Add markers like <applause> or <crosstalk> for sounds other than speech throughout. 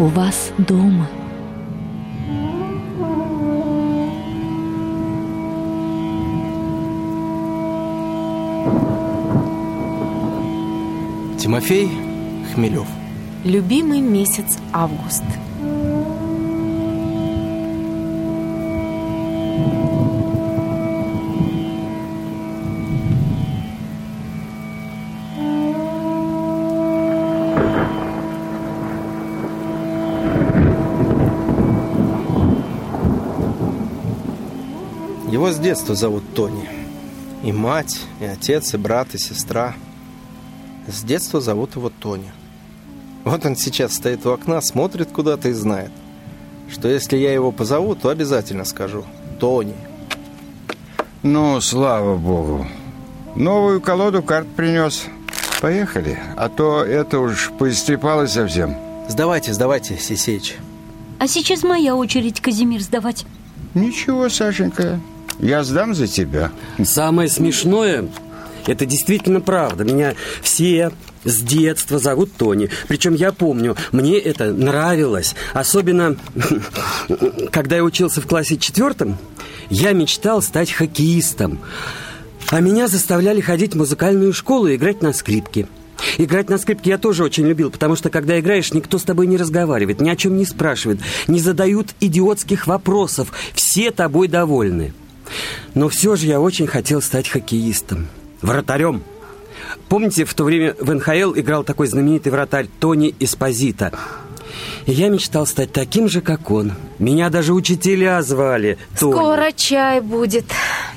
У вас дома. Тимофей Хмелев. Любимый месяц август. Его с детства зовут Тони. И мать, и отец, и брат, и сестра. С детства зовут его Тони. Вот он сейчас стоит у окна, смотрит куда-то и знает, что если я его позову, то обязательно скажу «Тони». Ну, слава богу. Новую колоду карт принес. Поехали, а то это уж поистрепало совсем. Сдавайте, сдавайте, Сисеич. А сейчас моя очередь, Казимир, сдавать. Ничего, Сашенька, я сдам за тебя. Самое смешное, это действительно правда. Меня все с детства зовут Тони. Причем я помню, мне это нравилось. Особенно, <laughs> когда я учился в классе четвертом, я мечтал стать хоккеистом. А меня заставляли ходить в музыкальную школу и играть на скрипке. Играть на скрипке я тоже очень любил, потому что, когда играешь, никто с тобой не разговаривает, ни о чем не спрашивает, не задают идиотских вопросов, все тобой довольны. Но все же я очень хотел стать хоккеистом, вратарем. Помните, в то время в НХЛ играл такой знаменитый вратарь Тони Эспозита? И я мечтал стать таким же, как он. Меня даже учителя звали Тони. Скоро чай будет.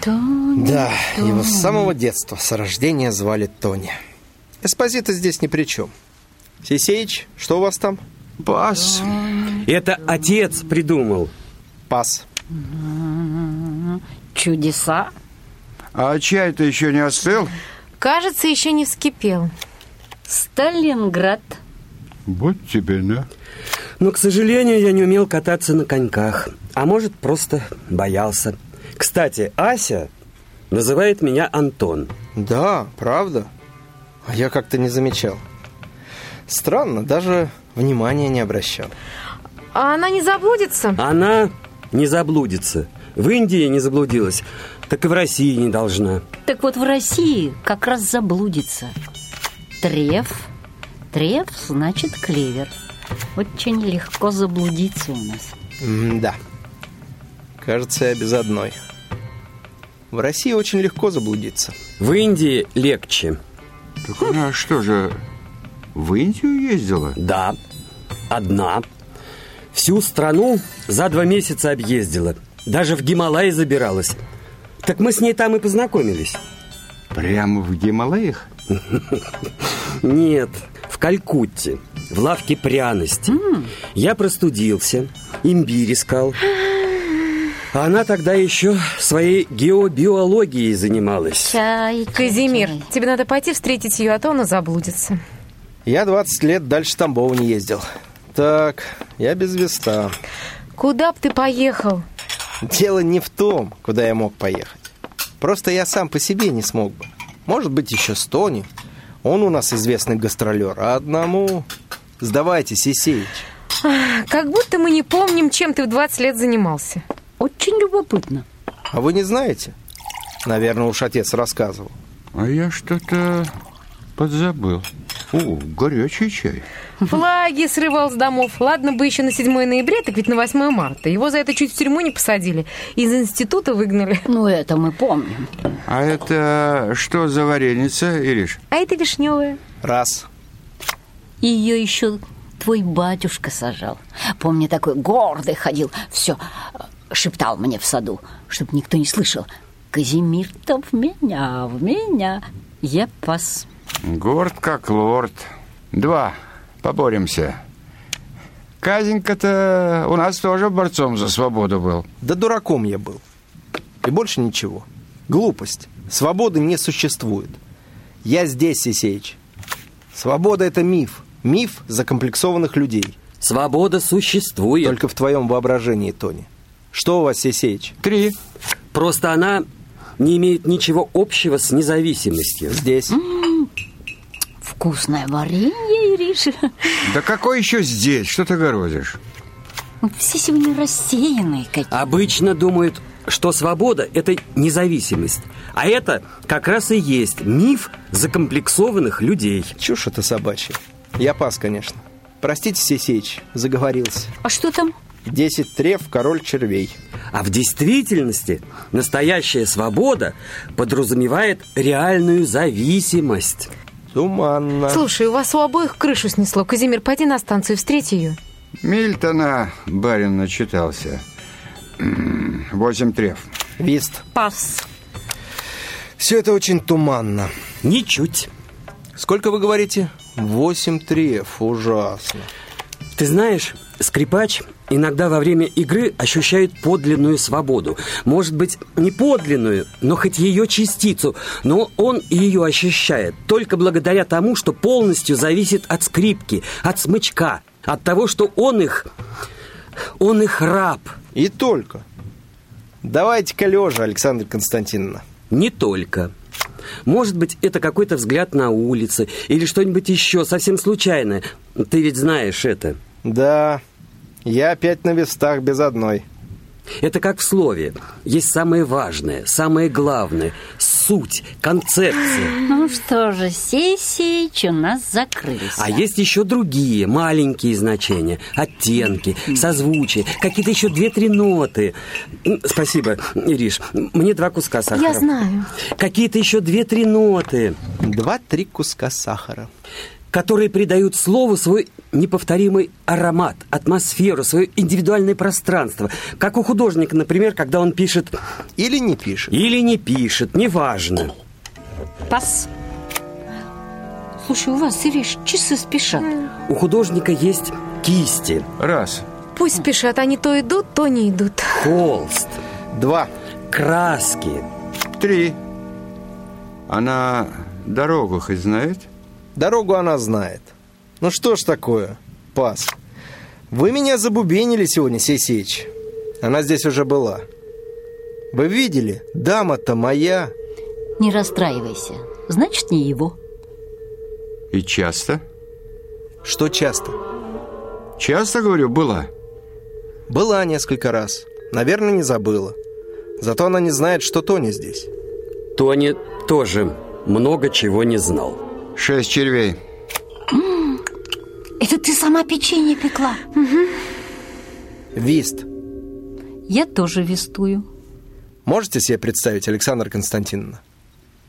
Тони, Да, Тони. его с самого детства, с рождения звали Тони. Эспозита здесь ни при чем. Сисеич, что у вас там? Пас. Это отец придумал. Пас. Чудеса. А чай-то еще не остыл? Кажется, еще не вскипел. Сталинград. Вот тебе, да. Но, к сожалению, я не умел кататься на коньках. А может, просто боялся. Кстати, Ася называет меня Антон. Да, правда. А я как-то не замечал. Странно, даже внимания не обращал. А она не заблудится? Она не заблудится. В Индии не заблудилась, так и в России не должна. Так вот в России как раз заблудится. Треф. Треф значит клевер. Очень легко заблудиться у нас. да. Кажется, я без одной. В России очень легко заблудиться. В Индии легче. Так она что же, в Индию ездила? Да, одна. Всю страну за два месяца объездила. Даже в Гималай забиралась. Так мы с ней там и познакомились. Прямо в Гималаях? <laughs> Нет, в Калькутте, в лавке пряностей. Я простудился, имбирь искал. А она тогда еще своей геобиологией занималась. Чай. Казимир, чай. тебе надо пойти встретить ее, а то она заблудится. Я 20 лет дальше Тамбова не ездил. Так, я без веста. Куда б ты поехал? <laughs> Дело не в том, куда я мог поехать. Просто я сам по себе не смог бы. Может быть, еще с Тони. Он у нас известный гастролер. А одному... Сдавайте, Сисеич. Как будто мы не помним, чем ты в 20 лет занимался. Очень любопытно. А вы не знаете? Наверное, уж отец рассказывал. А я что-то подзабыл. О, горячий чай. Флаги срывал с домов. Ладно бы еще на 7 ноября, так ведь на 8 марта. Его за это чуть в тюрьму не посадили. Из института выгнали. Ну, это мы помним. А это что за вареница, Ириш? А это вишневая. Раз. Ее еще твой батюшка сажал. Помню, такой гордый ходил. Все шептал мне в саду, чтобы никто не слышал. Казимир-то в меня, в меня. Я пас. Горд как лорд. Два. Поборемся. Казенька-то у нас тоже борцом за свободу был. Да дураком я был. И больше ничего. Глупость. Свободы не существует. Я здесь, Сисеич. Свобода – это миф. Миф закомплексованных людей. Свобода существует. Только в твоем воображении, Тони. Что у вас, Сисеич? Три. Просто она не имеет ничего общего с независимостью. Здесь. Вкусное варенье Ириша. Да какой еще здесь? Что ты городишь? Все сегодня рассеянные какие. Обычно думают, что свобода – это независимость. А это как раз и есть миф закомплексованных людей. Чушь это собачья. Я пас, конечно. Простите, Сесеич, заговорился. А что там? Десять трев, король червей. А в действительности настоящая свобода подразумевает реальную зависимость. Туманно. Слушай, у вас у обоих крышу снесло. Казимир, пойди на станцию, встреть ее. Мильтона барин начитался. Восемь трев. Вист. Пас. Все это очень туманно. Ничуть. Сколько вы говорите? Восемь трев. Ужасно. Ты знаешь, скрипач иногда во время игры ощущает подлинную свободу. Может быть, не подлинную, но хоть ее частицу. Но он ее ощущает только благодаря тому, что полностью зависит от скрипки, от смычка, от того, что он их... Он их раб. И только. Давайте-ка лежа, Александра Константиновна. Не только. Может быть, это какой-то взгляд на улице или что-нибудь еще совсем случайное. Ты ведь знаешь это. Да, я опять на вестах без одной. Это как в слове. Есть самое важное, самое главное. Суть, концепция. Ну что же, сессич у нас закрылся. А есть еще другие, маленькие значения. Оттенки, созвучие, какие-то еще две-три ноты. Спасибо, Ириш. Мне два куска сахара. Я знаю. Какие-то еще две-три ноты, Два-три куска сахара. Которые придают слову свой неповторимый аромат, атмосферу, свое индивидуальное пространство. Как у художника, например, когда он пишет Или не пишет. или не пишет, неважно. Пас. Слушай, у вас, Ириш, часы спешат. У художника есть кисти, Раз. Пусть спешат, они то идут, то не идут. холст, Два. краски. Три. Она дорогу хоть знает? Дорогу она знает. Ну что ж такое, пас. Вы меня забубенили сегодня, Сесеич. Она здесь уже была. Вы видели? Дама-то моя. Не расстраивайся. Значит, не его. И часто? Что часто? Часто, говорю, была. Была несколько раз. Наверное, не забыла. Зато она не знает, что Тони здесь. Тони тоже много чего не знал. Шесть червей. Это ты сама печенье пекла? Вист. Я тоже вестую. Можете себе представить, Александра Константиновна?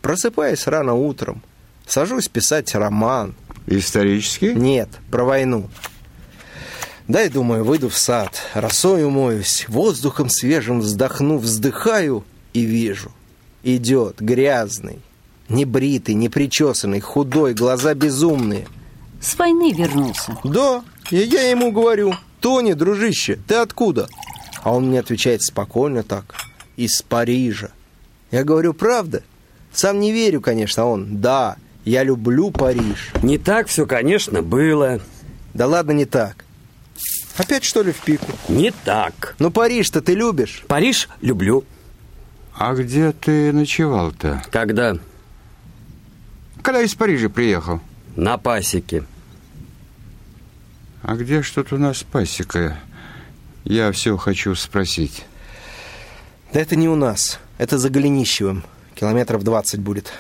Просыпаюсь рано утром, сажусь писать роман. Исторический? Нет, про войну. Дай, думаю, выйду в сад, росой умоюсь, воздухом свежим вздохну, вздыхаю и вижу. Идет грязный, небритый, непричесанный, худой, глаза безумные. С войны вернулся. Да, и я ему говорю, Тони, дружище, ты откуда? А он мне отвечает спокойно так, из Парижа. Я говорю, правда? Сам не верю, конечно, а он, да, я люблю Париж. Не так все, конечно, было. Да ладно, не так. Опять что ли в пику? Не так. Ну Париж-то ты любишь? Париж люблю. А где ты ночевал-то? Когда Когда из Парижа приехал? на пасеке. А где что-то у нас пасека? Я все хочу спросить. Да это не у нас, это за Голенищевым. Километров 20 будет.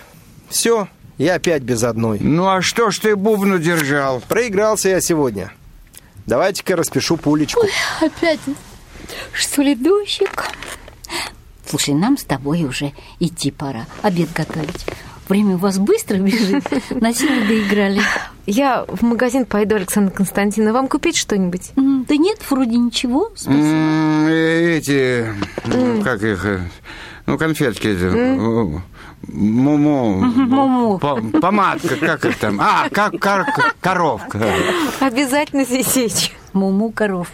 Все, я опять без одной. Ну а что ж ты бубну держал? Проигрался я сегодня. Давайте-ка распишу пулечку. Опять, что ли, дождик? Слушай, нам с тобой уже идти пора. Обед готовить. Время у вас быстро бежит. <laughs> На силу доиграли. Я в магазин пойду, Александра Константиновна. Вам купить что-нибудь? Да нет, вроде ничего. Э, Эти, как их, э, ну, конфетки Муму. Муму. По- Помадка, как это там? А, как кор- коровка. Обязательно сечь. Муму коров.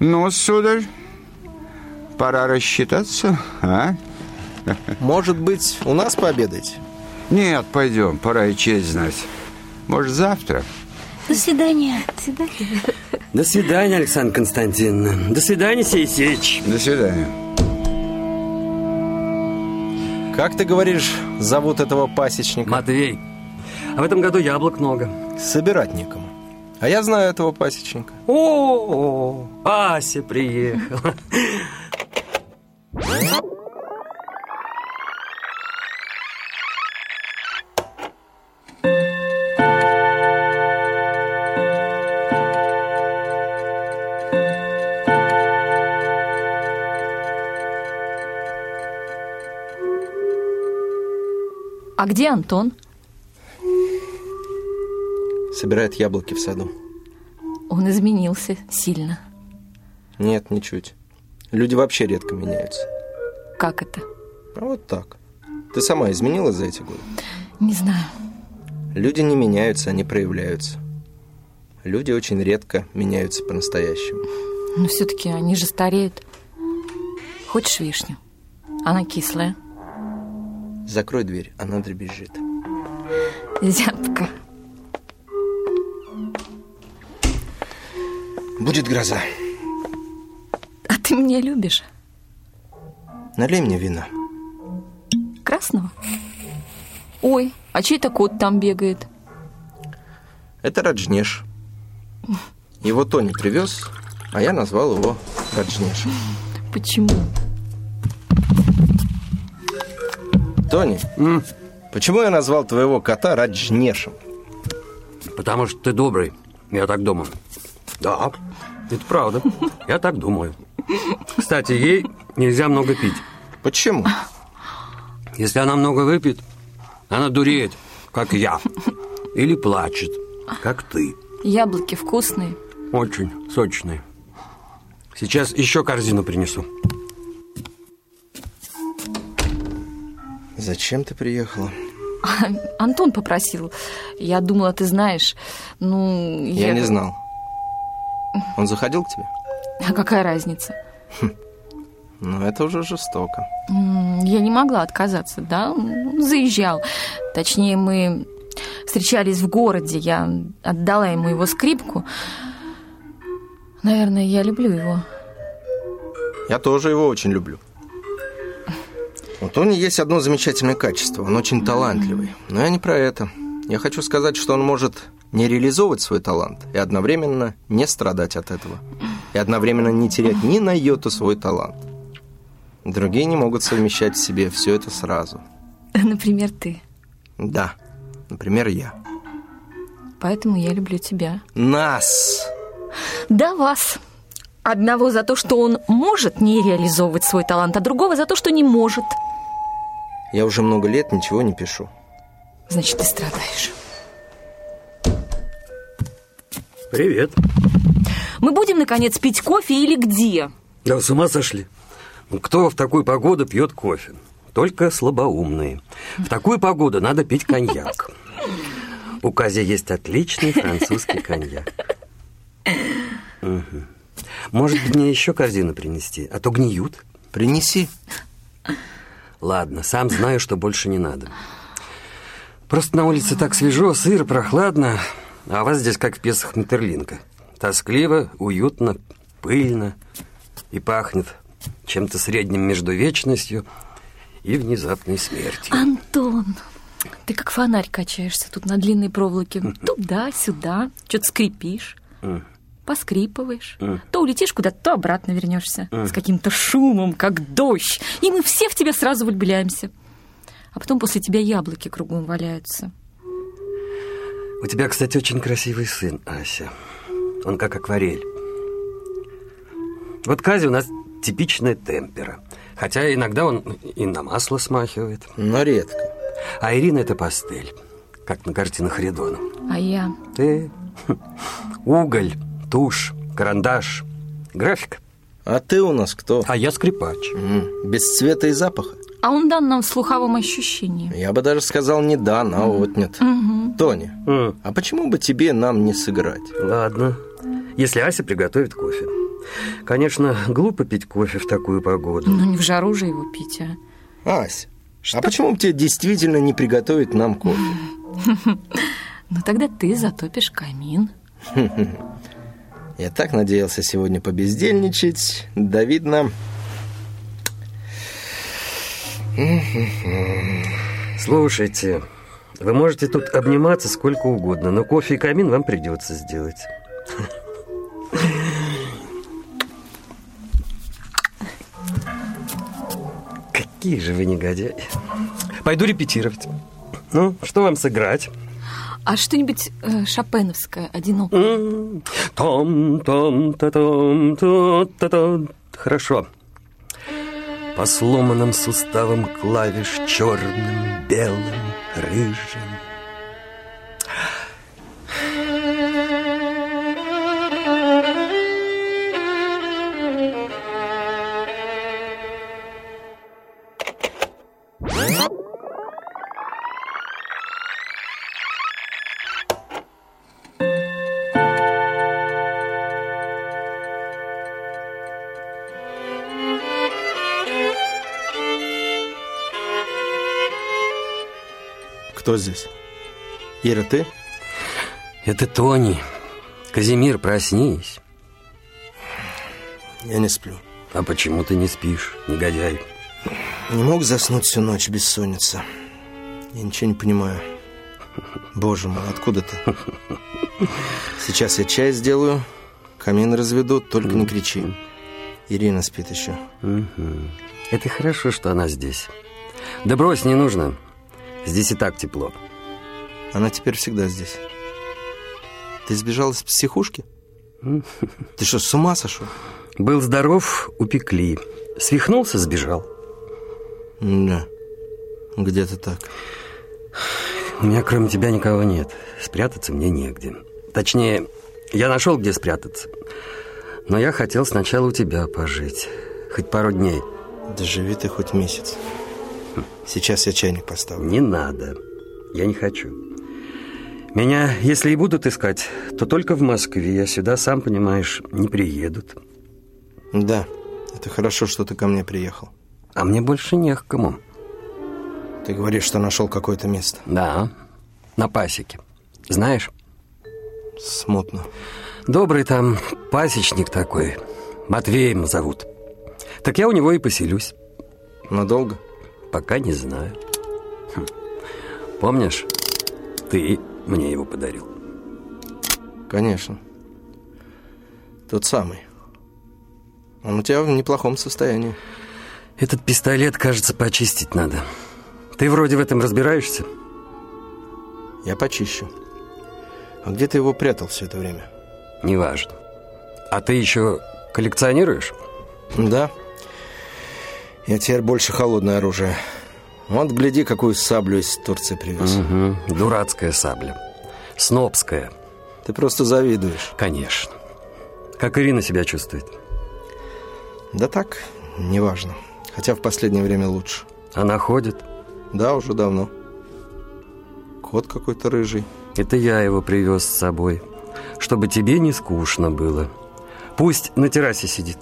Ну, сударь, пора рассчитаться, а? Может быть, у нас пообедаете? Нет, пойдем, пора и честь знать. Может, завтра? До свидания. До свидания, Александра Константиновна. До свидания, Сеисеич. До свидания. Как ты говоришь, зовут этого пасечника? Матвей. А в этом году яблок много. Собирать некому. А я знаю этого пасечника. О, Ася приехала. А где Антон? Собирает яблоки в саду. Он изменился сильно. Нет, ничуть. Люди вообще редко меняются. Как это? А вот так. Ты сама изменилась за эти годы? Не знаю. Люди не меняются, они проявляются. Люди очень редко меняются по-настоящему. Но все-таки они же стареют. Хочешь вишню? Она кислая. Закрой дверь, она дребезжит. Зябка. Будет гроза. А ты меня любишь? Налей мне вина. Красного? Ой, а чей-то кот там бегает? Это Раджнеш. Его Тони привез, а я назвал его Раджнешем. Почему? Тони, почему я назвал твоего кота Раджнешем? Потому что ты добрый. Я так думаю. Да, это правда. Я так думаю. Кстати, ей нельзя много пить. Почему? Если она много выпьет, она дуреет, как я. Или плачет, как ты. Яблоки вкусные. Очень сочные. Сейчас еще корзину принесу. Зачем ты приехала? Антон попросил. Я думала, ты знаешь. Ну, Я не знал. Он заходил к тебе? А какая разница? Ну, это уже жестоко. Я не могла отказаться, да? Он Заезжал. Точнее, мы встречались в городе. Я отдала ему его скрипку. Наверное, я люблю его. Я тоже его очень люблю. У Тони есть одно замечательное качество. Он очень талантливый. Но я не про это. Я хочу сказать, что он может не реализовывать свой талант и одновременно не страдать от этого. И одновременно не терять ни на йоту свой талант. Другие не могут совмещать в себе все это сразу. <laughs> Например, ты. Да, например, я. Поэтому я люблю тебя. Нас! Да вас. Одного за то, что он может не реализовывать свой талант, а другого за то, что не может. Я уже много лет ничего не пишу. Значит, ты страдаешь. Привет. Мы будем, наконец, пить кофе или где? Да с ума сошли. Ну, Кто в такую погоду пьет кофе? Только слабоумные. В такую погоду надо пить коньяк. У Кази есть отличный французский коньяк. Мгм. Может мне еще корзину принести? А то гниют. Принеси. Ладно, сам знаю, что больше не надо. Просто на улице так свежо, сыро, прохладно, а у вас здесь как в пьесах Метерлинка. Тоскливо, уютно, пыльно и пахнет чем-то средним между вечностью и внезапной смертью. Антон, ты как фонарь качаешься тут на длинной проволоке. <laughs> Туда-сюда, что-то скрипишь, поскрипываешь. То улетишь куда-то, то обратно вернешься. С каким-то шумом, как дождь. И мы все в тебя сразу влюбляемся. А потом после тебя яблоки кругом валяются. У тебя, кстати, очень красивый сын, Ася. Он как акварель. Вот Кази у нас типичная темпера. Хотя иногда он и на масло смахивает. Но редко. А Ирина это пастель, как на картинах Редона. А я... Ты уголь, тушь, карандаш, график. А ты у нас кто? А я скрипач. М, Без цвета и запаха. А он дан нам слуховым ощущением. Я бы даже сказал не дан, а отнят. Тони, М, а почему бы тебе нам не сыграть? Ладно, если Ася приготовит кофе. Конечно, глупо пить кофе в такую погоду. Ну, не в жару же его пить, а. Ась, а почему бы тебе действительно не приготовить нам кофе? <laughs> Ну, тогда ты затопишь камин. <laughs> Я так надеялся сегодня побездельничать. Да видно... Слушайте, Вы можете тут обниматься сколько угодно, но кофе и камин вам придется сделать. Какие же вы негодяи. Пойду репетировать. Ну, что вам сыграть? А что-нибудь э, шопеновское, одиноко. М, Том, том, та том, то, та том. Хорошо. По сломанным суставам клавиш черным, белым, рыжим. Кто здесь? Ира, ты? Это Тони. Казимир, проснись. Я не сплю. А почему ты не спишь, негодяй? Не мог заснуть всю ночь бессонница. Я ничего не понимаю. Боже мой, откуда ты? Сейчас я чай сделаю, камин разведу, только не кричи. Ирина спит еще. Это хорошо, что она здесь. Да брось, не нужно. Здесь и так тепло. Она теперь всегда здесь. Ты сбежал из психушки? <laughs> Ты что, с ума сошел? Был здоров, упекли. Свихнулся, сбежал. Да, где-то так. У меня кроме тебя никого нет. Спрятаться мне негде. Точнее, я нашел, где спрятаться. Но я хотел сначала у тебя пожить. Хоть пару дней. Да живи ты хоть месяц. Сейчас я чайник поставлю. Не надо. Я не хочу. Меня, если и будут искать, то только в Москве. Я сюда, сам понимаешь, не приедут. Да, это хорошо, что ты ко мне приехал. А мне больше не к кому. Ты говоришь, что нашел какое-то место. Да, на пасеке. Знаешь, Смутно. добрый там пасечник такой. Матвеем зовут. Так я у него и поселюсь. Надолго? Пока не знаю. Хм. Помнишь, ты мне его подарил? Конечно. Тот самый. Он у тебя в неплохом состоянии. Этот пистолет, кажется, почистить надо. Ты вроде в этом разбираешься? Я почищу. А где ты его прятал все это время? Неважно. А ты еще коллекционируешь? Да. Я теперь больше холодное оружие. Вот, гляди, какую саблю из Турции привез. Угу. Дурацкая сабля. Снобская. Ты просто завидуешь. Конечно. Как Ирина себя чувствует? Да так, неважно. Хотя в последнее время лучше. Она ходит. Да, уже давно. Кот какой-то рыжий. Это я его привез с собой. Чтобы тебе не скучно было. Пусть на террасе сидит.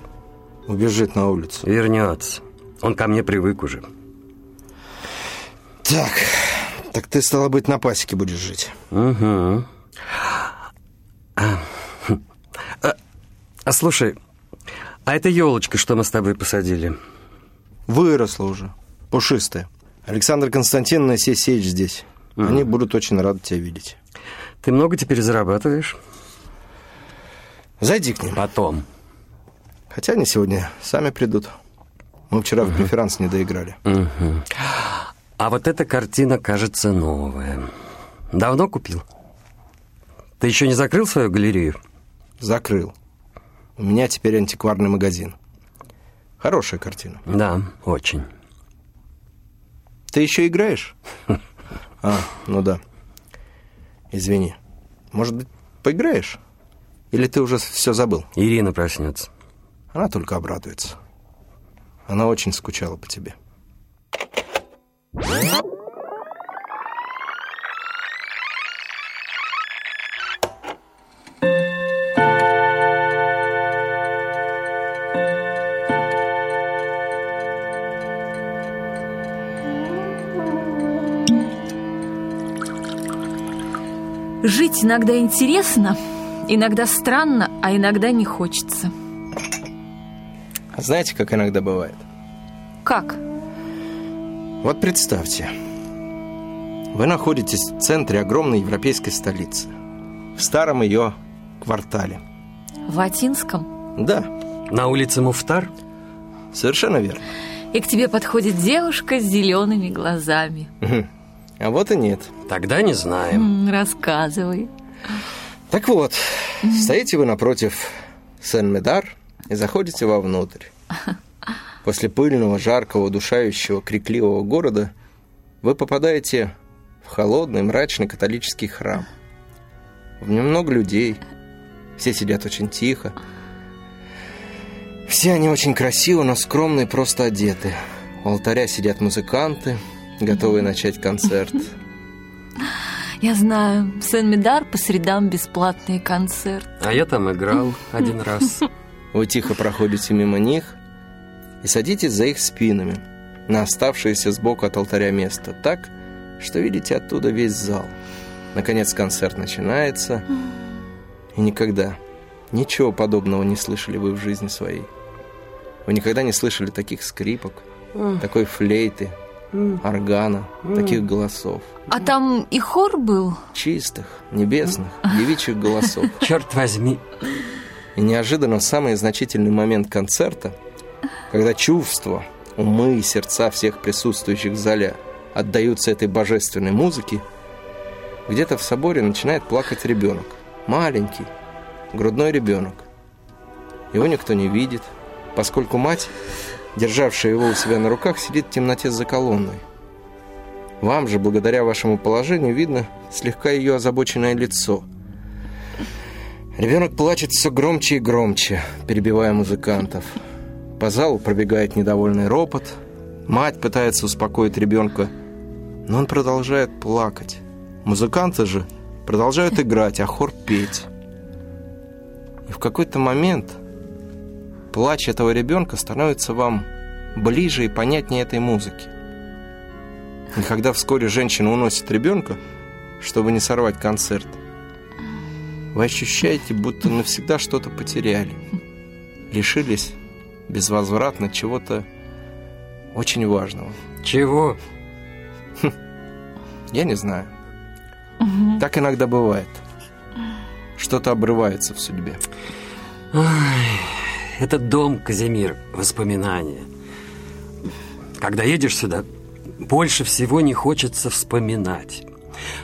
Убежит на улицу. Вернется. Он ко мне привык уже. Так, так ты, стало быть, на пасеке будешь жить. Угу. А, хм. а, а слушай, а эта елочка, что мы с тобой посадили? Выросла уже. Пушистая. Александр Константиновна и Сеич здесь. Они будут очень рады тебя видеть. Ты много теперь зарабатываешь? Зайди к ним. Потом. Хотя они сегодня сами придут. Мы вчера в преферанс не доиграли. А вот эта картина, кажется, новая. Давно купил? Ты еще не закрыл свою галерею? Закрыл. У меня теперь антикварный магазин. Хорошая картина. Да, очень. Ты еще играешь? <laughs> А, ну да. Извини. Может быть, поиграешь? Или ты уже все забыл? Ирина проснется. Она только обрадуется. Она очень скучала по тебе. Жить иногда интересно, иногда странно, а иногда не хочется. А знаете, как иногда бывает? Как? Вот представьте, Вы находитесь в центре огромной европейской столицы. В старом ее квартале. В Атинском? Да, На улице Муфтар? совершенно верно. И к тебе подходит девушка с зелеными глазами. А вот и нет. Тогда не знаем. Рассказывай. Так вот, стоите вы напротив Сен-Медар и заходите вовнутрь. <laughs> После пыльного, жаркого, удушающего, крикливого города вы попадаете в холодный, мрачный католический храм. В нем много людей, все сидят очень тихо. Все они очень красиво, но скромно и просто одеты. У алтаря сидят музыканты, готовые начать концерт. <laughs> Я знаю, Сен-Медар по средам бесплатный концерт. А я там играл один раз. Вы тихо проходите мимо них и садитесь за их спинами на оставшееся сбоку от алтаря место, так, что видите оттуда весь зал. Наконец концерт начинается, и никогда, ничего подобного не слышали вы в жизни своей. Вы никогда не слышали таких скрипок, такой флейты, органа, таких голосов. А там и хор был? Чистых, небесных, девичьих голосов. Черт возьми. И неожиданно в самый значительный момент концерта, когда чувства, умы и сердца всех присутствующих в зале отдаются этой божественной музыке, где-то в соборе начинает плакать ребенок. Маленький, грудной ребенок. Его никто не видит, поскольку мать, державшая его у себя на руках, сидит в темноте за колонной. Вам же, благодаря вашему положению, видно слегка ее озабоченное лицо – Ребенок плачет все громче и громче, перебивая музыкантов. По залу пробегает недовольный ропот. Мать пытается успокоить ребенка, но он продолжает плакать. Музыканты же продолжают играть, а хор петь. И в какой-то момент плач этого ребенка становится вам ближе и понятнее этой музыки. И когда вскоре женщина уносит ребенка, чтобы не сорвать концерт, вы ощущаете, будто навсегда что-то потеряли. Лишились безвозвратно чего-то очень важного. Чего? Я не знаю. Так иногда бывает. Что-то обрывается в судьбе. Этот дом, Казимир, воспоминания. Когда едешь сюда, больше всего не хочется вспоминать.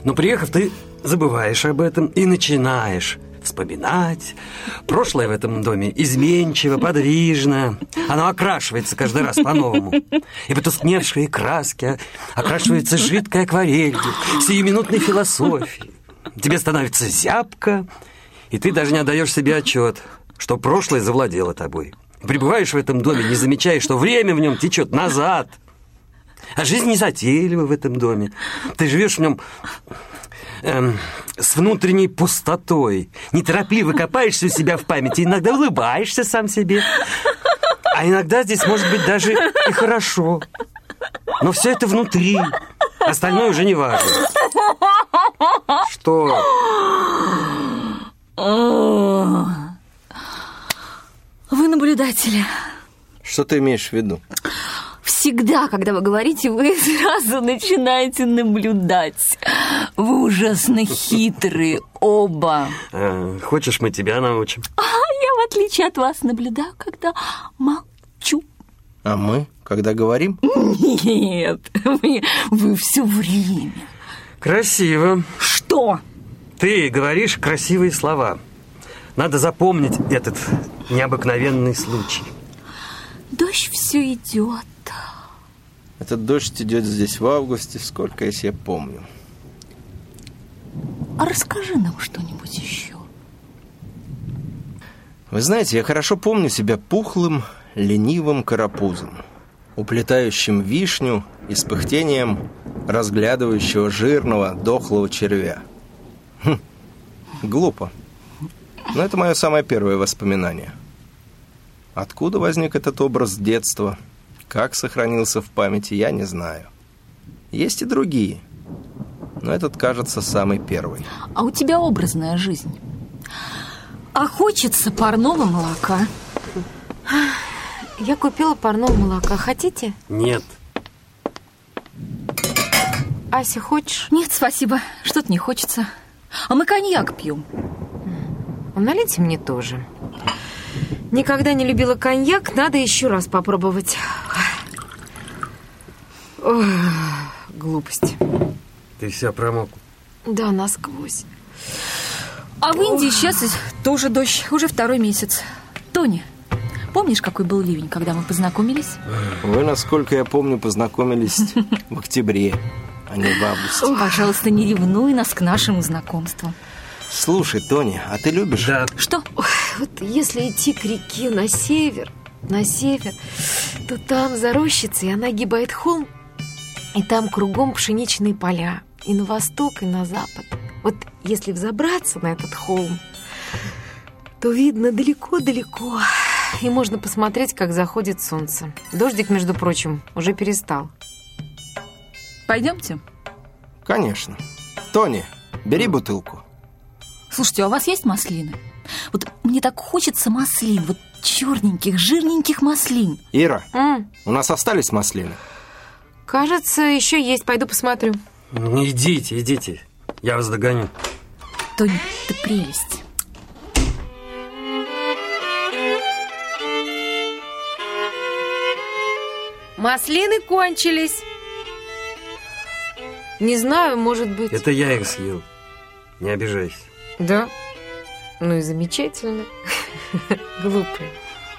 Но приехав, ты забываешь об этом и начинаешь вспоминать. Прошлое в этом доме изменчиво, подвижно. Оно окрашивается каждый раз по-новому. И потускневшие краски окрашиваются жидкой акварелью, сиюминутной философией. Тебе становится зябко, и ты даже не отдаешь себе отчет, что прошлое завладело тобой. Пребываешь в этом доме, не замечая, что время в нем течет назад. А жизнь не затейлива в этом доме. Ты живешь в нем эм, с внутренней пустотой. Неторопливо копаешься у себя в памяти, иногда улыбаешься сам себе. А иногда здесь может быть даже и хорошо. Но все это внутри. Остальное уже не важно. Что? Вы наблюдатели. Что ты имеешь в виду? Всегда, когда вы говорите, вы <laughs> сразу начинаете наблюдать. Вы ужасно хитрые оба. Э, хочешь, мы тебя научим? А я, в отличие от вас, наблюдаю, когда молчу. А мы, когда говорим, Нет, вы, вы все время. Красиво. Что? Ты говоришь красивые слова. Надо запомнить этот необыкновенный случай. Дождь все идет. Этот дождь идет здесь в августе, сколько я себе помню. А расскажи нам что-нибудь еще. Вы знаете, я хорошо помню себя пухлым, ленивым карапузом, уплетающим вишню и с пыхтением разглядывающего жирного, дохлого червя. Хм, глупо. Но это мое самое первое воспоминание. Откуда возник этот образ детства? Как сохранился в памяти, я не знаю. Есть и другие. Но этот, кажется, самый первый. А у тебя образная жизнь. А хочется парного молока. Я купила парного молока. Хотите? Нет. Ася, хочешь? Нет, спасибо, что-то не хочется. А мы коньяк пьем. Налейте мне тоже. Никогда не любила коньяк, надо еще раз попробовать. Ох, глупость. Ты вся промок. Да, насквозь. А в Индии сейчас тоже дождь, уже второй месяц. Тони, помнишь, какой был ливень, когда мы познакомились? Вы, насколько я помню, познакомились в октябре, а не в августе. Пожалуйста, не ревнуй нас к нашему знакомству. Слушай, Тони, а ты любишь? Да, Что? Вот если идти к реке на север, на север, то там за рощицей она гибает холм, и там кругом пшеничные поля, и на восток, и на запад. Вот если взобраться на этот холм, то видно далеко-далеко, и можно посмотреть, как заходит солнце. Дождик, между прочим, уже перестал. Пойдемте. Конечно. Тони, бери бутылку. Слушайте, а у вас есть маслины? Вот мне так хочется маслин, вот черненьких, жирненьких маслин. Ира, М, у нас остались маслины? Кажется, еще есть. Пойду посмотрю. Ну, идите, идите. Я вас догоню. Тони, ты прелесть. Маслины кончились. Не знаю, может быть. Это я их съел. Не обижайся. Да? Ну и замечательно. <laughs> Глупый.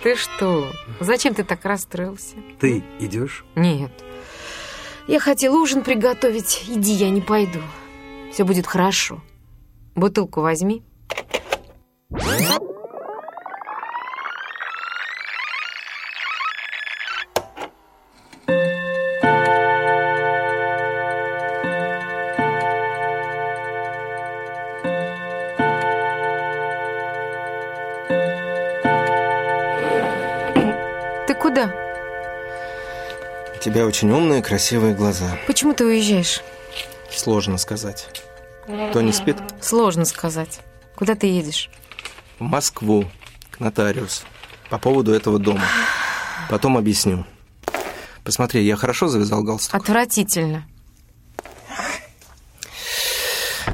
Ты что? Зачем ты так расстроился? Ты идешь? Нет. Я хотела ужин приготовить. Иди, я не пойду. Все будет хорошо. Бутылку возьми. Ты куда? У тебя очень умные, красивые глаза. Почему ты уезжаешь? Сложно сказать. Тони спит? Сложно сказать. Куда ты едешь? В Москву, к нотариусу. По поводу этого дома. Потом объясню. Посмотри, я хорошо завязал галстук? Отвратительно.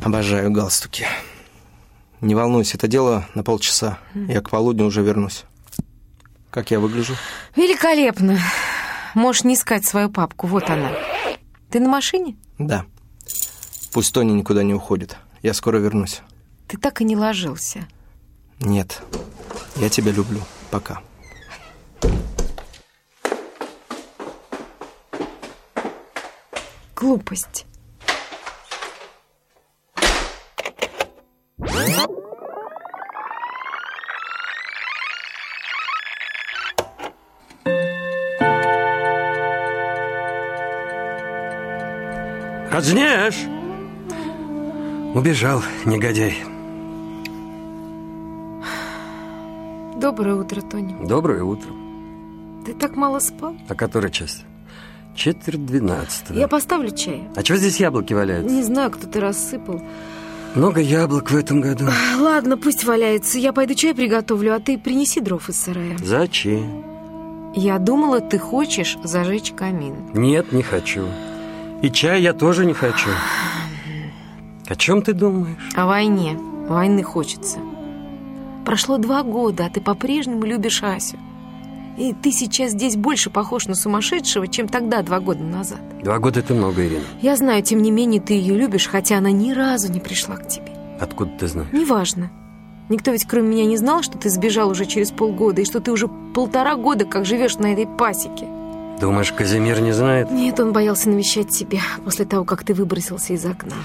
Обожаю галстуки. Не волнуйся, это дело на полчаса. Я к полудню уже вернусь. Как я выгляжу? Великолепно. Можешь не искать свою папку. Вот она. Ты на машине? Да. Пусть Тони никуда не уходит. Я скоро вернусь. Ты так и не ложился. Нет. Я тебя люблю. Пока. Глупость. Раджнеш! Убежал, негодяй. Доброе утро, Тони. Доброе утро. Ты так мало спал? А который час? Четверть двенадцатого. Я поставлю чай. А что здесь яблоки валяются? Не знаю, кто ты рассыпал. Много яблок в этом году. Ладно, пусть валяется. Я пойду чай приготовлю, а ты принеси дров из сарая. Зачем? Я думала, ты хочешь зажечь камин. Нет, не хочу. И чай я тоже не хочу. О чем ты думаешь? О войне. Войны хочется. Прошло два года, а ты по-прежнему любишь Асю. И ты сейчас здесь больше похож на сумасшедшего, чем тогда, два года назад. Два года это много, Ирина. Я знаю, тем не менее, ты ее любишь, хотя она ни разу не пришла к тебе. Откуда ты знаешь? Неважно. Никто ведь кроме меня не знал, что ты сбежал уже через полгода, и что ты уже полтора года как живешь на этой пасеке. Думаешь, Казимир не знает? Нет, он боялся навещать тебя после того, как ты выбросился из окна.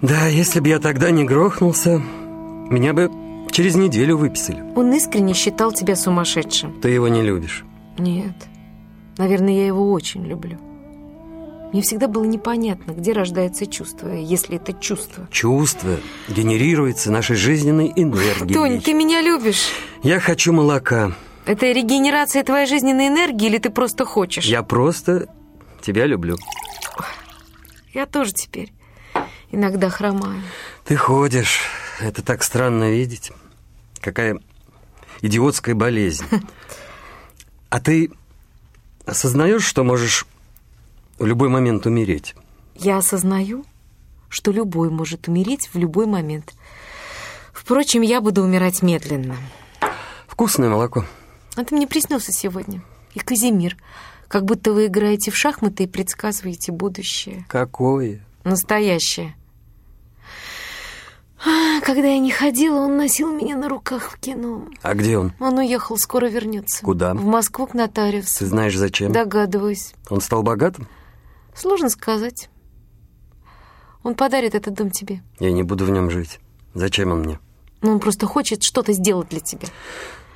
Да, если бы я тогда не грохнулся, меня бы через неделю выписали. Он искренне считал тебя сумасшедшим. Ты его не любишь. Нет. Наверное, я его очень люблю. Мне всегда было непонятно, где рождается чувство, если это чувство. Чувство генерируется нашей жизненной энергией. Тони, ты меня любишь? Я хочу молока. Это регенерация твоей жизненной энергии или ты просто хочешь? Я просто тебя люблю. Я тоже теперь иногда хромаю. Ты ходишь. Это так странно видеть. Какая идиотская болезнь. А ты осознаешь, что можешь в любой момент умереть? Я осознаю, что любой может умереть в любой момент. Впрочем, я буду умирать медленно. Вкусное молоко. Это мне приснился сегодня. И Казимир. Как будто вы играете в шахматы и предсказываете будущее. Какое? Настоящее. А, Когда я не ходила, он носил меня на руках в кино. А где он? Он уехал, скоро вернется. Куда? В Москву к нотариусу. Ты знаешь, зачем? Догадываюсь. Он стал богатым? Сложно сказать. Он подарит этот дом тебе. Я не буду в нем жить. Зачем он мне? Но он просто хочет что-то сделать для тебя.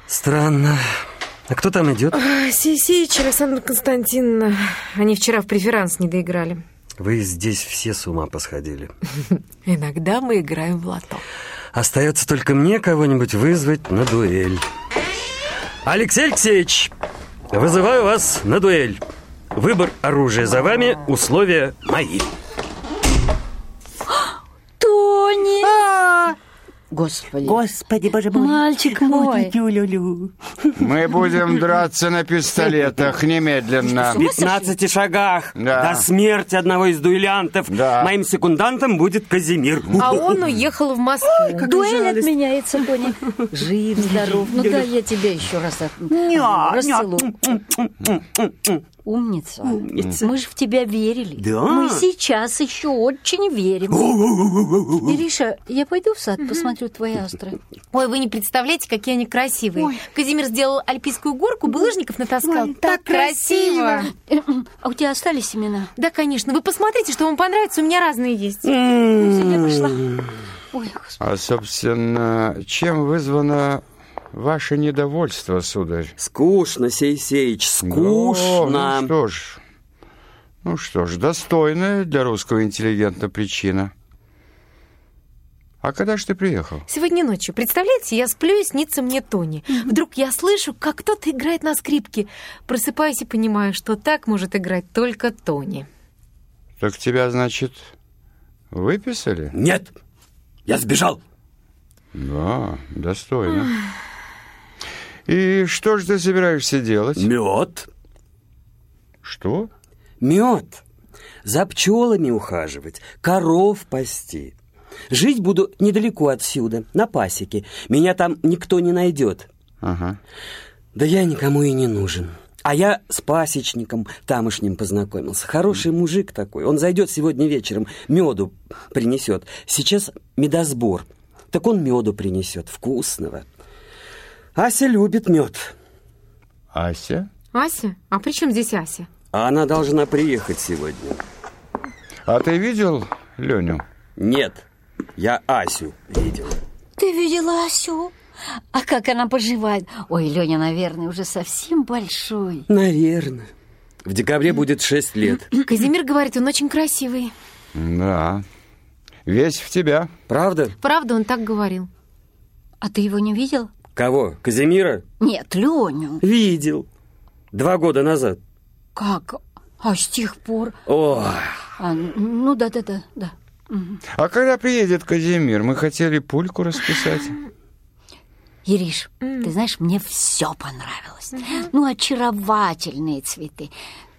Странно. А кто там идет? Сисич, Александра Константиновна. Они вчера в преферанс не доиграли. Вы здесь все с ума посходили. <laughs> Иногда мы играем в лото. Остается только мне кого-нибудь вызвать на дуэль. Алексей Алексеевич, вызываю вас на дуэль. Выбор оружия за вами, условия мои. <gasps> Тони! Господи. Господи, боже мой. Мальчик мой. Тю-лю-лю. Мы будем драться на пистолетах <laughs> немедленно. В 15 шагах Да. до смерти одного из дуэлянтов. Да. Моим секундантом будет Казимир. А он уехал в Москву. Дуэль отменяется, Тони. <laughs> Жив, здоров. Ну да, я тебя еще раз от- расцелую. Умница. Мы же в тебя верили. Да. Мы сейчас еще очень верим. Ириша, я пойду в сад, посмотрю твои астры. Ой, вы не представляете, какие они красивые. Казимир сделал альпийскую горку, булыжников натаскал. так красиво. А у тебя остались семена? Да, конечно. Вы посмотрите, что вам понравится. У меня разные есть. Я пошла. Ой, господи. А, собственно, чем вызвано ваше недовольство, сударь? Скучно, Сейсеич, Ну, скучно. Ну, что ж, ну что ж, достойная для русского интеллигента причина. А когда ж ты приехал? Сегодня ночью, представляете, я сплю и снится мне Тони. Вдруг я слышу, как кто-то играет на скрипке. Просыпаюсь и понимаю, что так может играть только Тони. Так тебя, значит, выписали? Нет, я сбежал. Да, достойно. И что же ты собираешься делать? Мед. Что? Мед. За пчелами ухаживать, коров пасти. Жить буду недалеко отсюда, на пасеке. Меня там никто не найдет. Ага. Да я никому и не нужен. А я с пасечником тамошним познакомился. Хороший мужик такой. Он зайдет сегодня вечером, меду принесет. Сейчас медосбор. Так он меду принесет, вкусного. Ася любит мед. Ася? Ася? А при чем здесь Ася? А она должна приехать сегодня. А ты видел Леню? Нет, я Асю видел. Ты видела Асю? А как она поживает? Ой, Леня, наверное, уже совсем большой. Наверное. В декабре будет шесть лет. Казимир говорит, он очень красивый. Да. Весь в тебя. Правда? Правда, он так говорил. А ты его не видел? Кого? Казимира? Нет, Леню. Видел. Два года назад. Как? А с тех пор... О, А, ну да, да, да, да. А когда приедет Казимир, мы хотели пульку расписать. Ириш, ты знаешь, мне все понравилось. Ну, очаровательные цветы.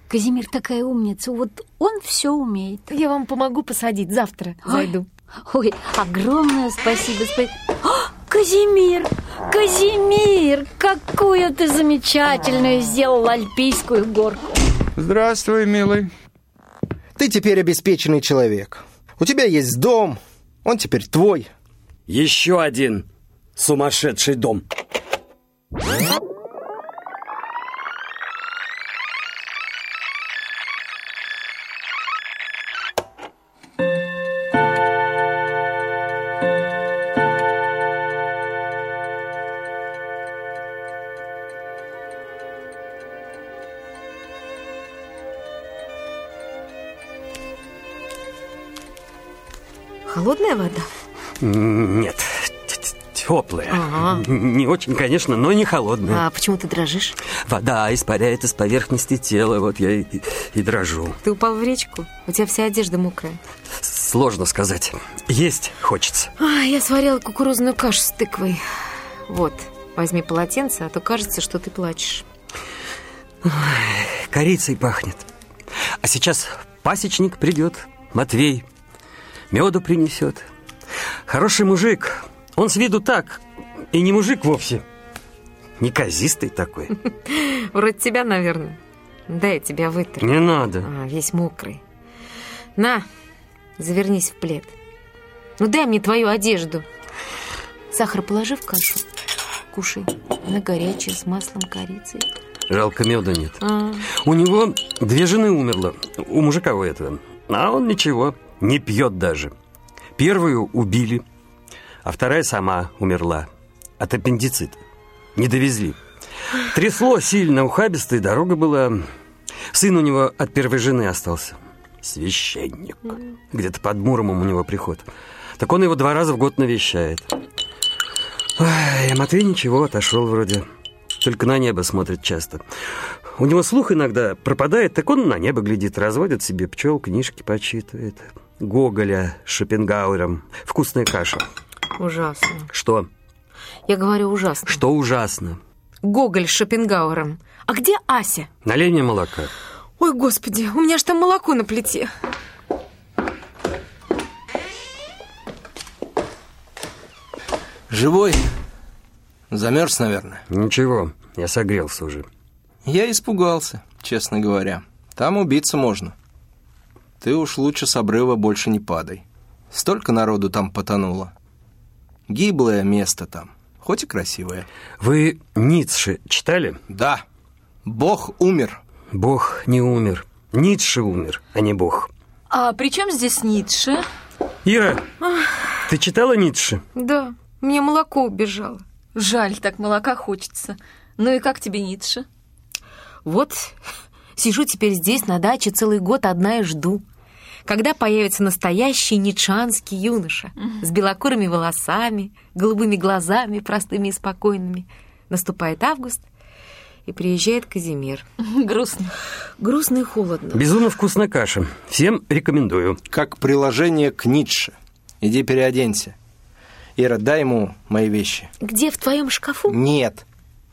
Казимир такая умница, вот он все умеет. Я вам помогу посадить. Завтра зайду. Ой, огромное спасибо. спа- О, Казимир! Казимир! Какую ты замечательную сделал альпийскую горку. Здравствуй, милый. Ты теперь обеспеченный человек. У тебя есть дом, он теперь твой. еще один сумасшедший дом. Холодная очень, конечно, но не холодная. А почему ты дрожишь? Вода испаряет из поверхности тела, вот я и, и дрожу. Ты упал в речку? У тебя вся одежда мокрая. Сложно сказать. Есть хочется. А, я сварила кукурузную кашу с тыквой. Вот, возьми полотенце, а то кажется, что ты плачешь. Корицей пахнет. А сейчас пасечник придет, Матвей меду принесет. Хороший мужик. Он с виду так, и не мужик вовсе. Неказистый такой. <laughs> Вроде тебя, наверное. Дай я тебя вытру. Не надо. А, весь мокрый. На, завернись в плед. Ну дай мне твою одежду. Сахар положи в кашу. Кушай. Она горячая, с маслом, корицей. Жалко, меда нет. А, У него две жены умерло. У мужика у этого. А он ничего, не пьет даже. Первую убили, а вторая сама умерла. От аппендицита. Не довезли. Трясло сильно, ухабистая дорога была. Сын у него от первой жены остался. Священник. Где-то под Муромом у него приход. Так он его два раза в год навещает. Ой, а Матвей ничего, отошел вроде. Только на небо смотрит часто. У него слух иногда пропадает, так он на небо глядит, разводит себе пчел, книжки почитывает. Гоголя с Шопенгауэром. Вкусная каша. ужасно. Что? Я говорю ужасно. Что ужасно? Гоголь с Шопенгауэром. А где Ася? Налей мне молока. Ой, господи, у меня ж там молоко на плите. Живой? Замерз, наверное. Ничего, я согрелся уже. Я испугался, честно говоря. Там убиться можно. Ты уж лучше с обрыва больше не падай. Столько народу там потонуло. Гиблое место там, хоть и красивое. Вы Ницше читали? Да, Бог умер. Бог не умер. Ницше умер, а не Бог. А при чем здесь Ницше? Ира, ты читала Ницше? Да, мне молоко убежало. Жаль, так молока хочется. Ну и как тебе Ницше? Вот сижу теперь здесь на даче целый год одна и жду. Когда появится настоящий ницшанский юноша с белокурыми волосами, голубыми глазами, простыми и спокойными. Наступает август, и приезжает Казимир. <laughs> Грустно. Грустно и холодно. Безумно вкусная каша. Всем рекомендую. Как приложение к Ницше. Иди переоденься. Ира, дай ему мои вещи. Где, в твоем шкафу? Нет.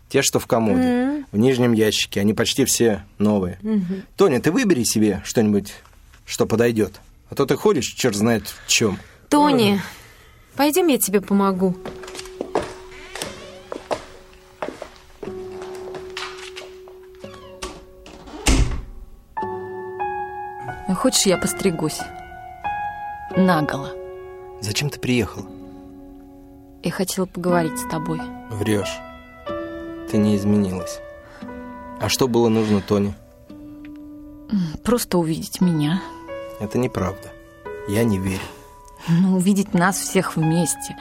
Те, что в комоде. В нижнем ящике. Они почти все новые. Тоня, ты выбери себе что-нибудь, что подойдет. А то ты ходишь, черт знает в чем. Тони, пойдем я тебе помогу. Хочешь, я постригусь? Наголо. Зачем ты приехал? Я хотела поговорить с тобой. Врешь. Ты не изменилась. А что было нужно Тони? Просто увидеть меня. Это неправда. Я не верю. Ну, увидеть нас всех вместе.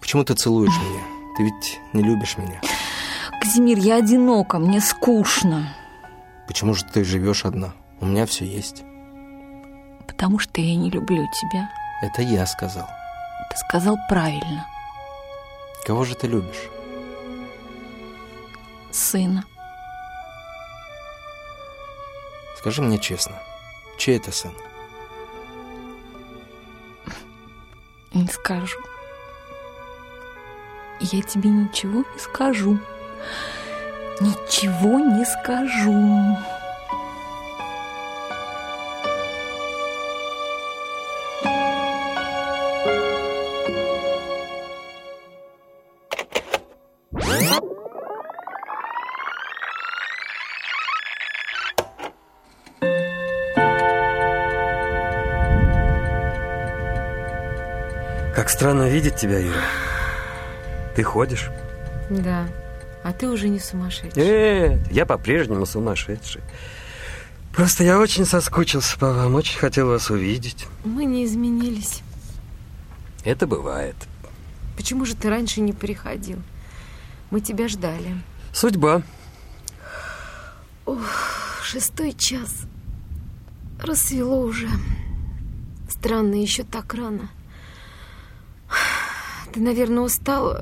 Почему ты целуешь меня? Ты ведь не любишь меня. Казимир, я одинока, мне скучно. Почему же ты живешь одна? У меня все есть. Потому что я не люблю тебя. Это я сказал. Ты сказал правильно. Кого же ты любишь? Сына. Скажи мне честно, чей это сын? Не скажу. Я тебе ничего не скажу. Ничего не скажу. Странно видеть тебя, Ира. Ты ходишь? Да, а ты уже не сумасшедший. Э, я по-прежнему сумасшедший. Просто я очень соскучился по вам, очень хотел вас увидеть. Мы не изменились. Это бывает. Почему же ты раньше не приходил? Мы тебя ждали. Судьба. Шестой час. Рассвело уже. Странно, еще так рано. Ты, наверное, устал.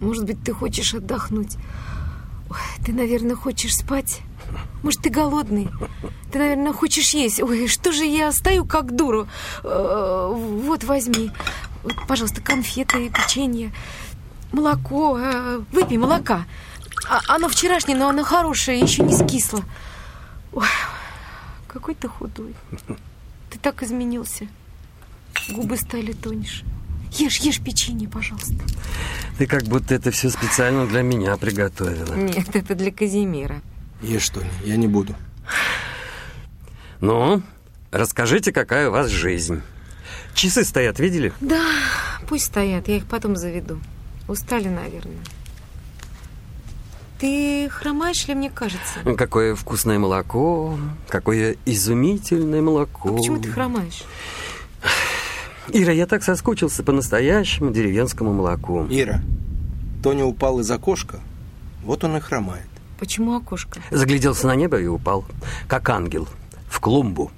Может быть, ты хочешь отдохнуть. Ой, ты, наверное, хочешь спать. Может, ты голодный. Ты, наверное, хочешь есть. Ой, что же я стою как дуру. Э, Вот, возьми. Вот, пожалуйста, конфеты, печенье, молоко. Э, Выпей молока. А- Оно вчерашнее, но оно хорошее, еще не скисло. Ой, какой ты худой. Ты так изменился. Губы стали тоньше. Ешь, ешь печенье, пожалуйста. Ты как будто это все специально для меня приготовила. Нет, это для Казимира. Ешь, Тоня, я не буду. Ну, расскажите, какая у вас жизнь. Часы стоят, видели? Да, пусть стоят, я их потом заведу. Устали, наверное. Ты хромаешь ли, мне кажется? Какое вкусное молоко, какое изумительное молоко. А почему ты хромаешь? Ира, я так соскучился по настоящему деревенскому молоку. Ира, Тоня упал из окошка, вот он и хромает. Почему окошко? Загляделся на небо и упал, как ангел, в клумбу.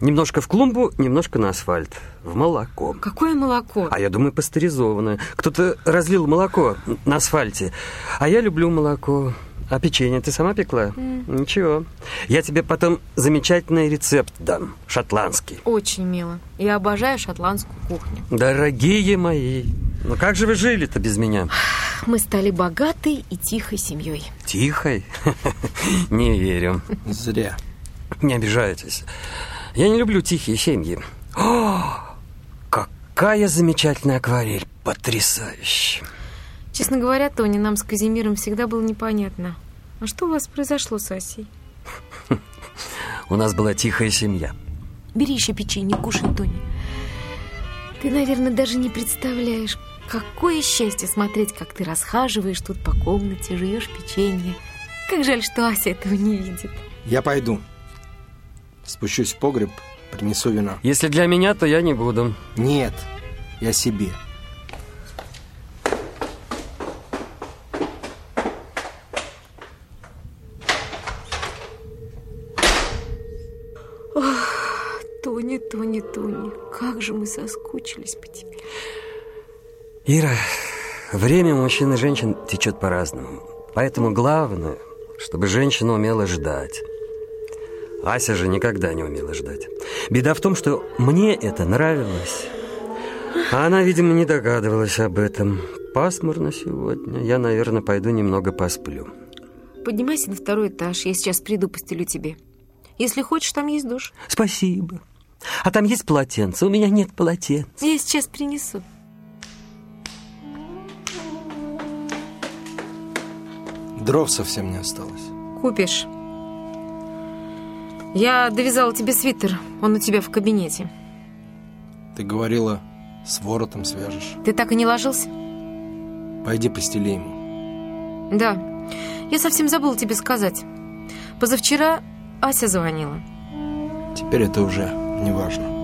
Немножко в клумбу, немножко на асфальт, в молоко. Какое молоко? А я думаю, пастеризованное. Кто-то разлил молоко на асфальте. А я люблю молоко. А печенье ты сама пекла? М. Ничего. Я тебе потом замечательный рецепт дам, шотландский. Очень мило. Я обожаю шотландскую кухню. Дорогие мои, ну как же вы жили-то без меня? Мы стали богатой и тихой семьей. Тихой? <laughs> Не верю. Зря. Не обижайтесь. Я не люблю тихие семьи. О, какая замечательная акварель. Потрясающе. Честно говоря, Тони, нам с Казимиром всегда было непонятно. А что у вас произошло с Асей? У нас была тихая семья. Бери еще печенье, кушай, Тони. Ты, наверное, даже не представляешь, какое счастье смотреть, как ты расхаживаешь тут по комнате, жуешь печенье. Как жаль, что Ася этого не видит. Я пойду. Спущусь в погреб, принесу вина. Если для меня, то я не буду. Нет, я себе. Тони, Тони, как же мы соскучились по тебе. Ира, время мужчин и женщин течет по-разному. Поэтому главное, чтобы женщина умела ждать. Ася же никогда не умела ждать. Беда в том, что мне это нравилось. А она, видимо, не догадывалась об этом. Пасмурно сегодня. Я, наверное, пойду немного посплю. Поднимайся на второй этаж, я сейчас приду, постелю тебе. Если хочешь, там есть душ. Спасибо. А там есть полотенце? У меня нет полотенца. Я сейчас принесу. Дров совсем не осталось. Купишь. Я довязала тебе свитер, он у тебя в кабинете. Ты говорила, с воротом свяжешь. Ты так и не ложился? Пойди постели ему. Да. Я совсем забыла тебе сказать. Позавчера Ася звонила. Теперь это уже не важно.